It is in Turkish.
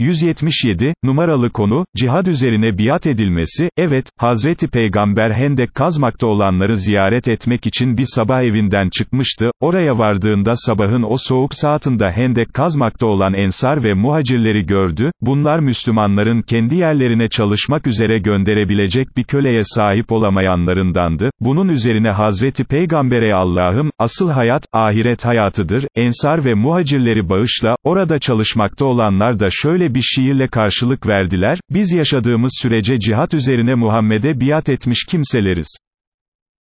177, numaralı konu, cihad üzerine biat edilmesi, evet, Hazreti Peygamber Hendek kazmakta olanları ziyaret etmek için bir sabah evinden çıkmıştı, oraya vardığında sabahın o soğuk saatinde Hendek kazmakta olan ensar ve muhacirleri gördü, bunlar Müslümanların kendi yerlerine çalışmak üzere gönderebilecek bir köleye sahip olamayanlarındandı, bunun üzerine Hazreti Peygamber'e Allah'ım, asıl hayat, ahiret hayatıdır, ensar ve muhacirleri bağışla, orada çalışmakta olanlar da şöyle bir şiirle karşılık verdiler, biz yaşadığımız sürece cihat üzerine Muhammed'e biat etmiş kimseleriz.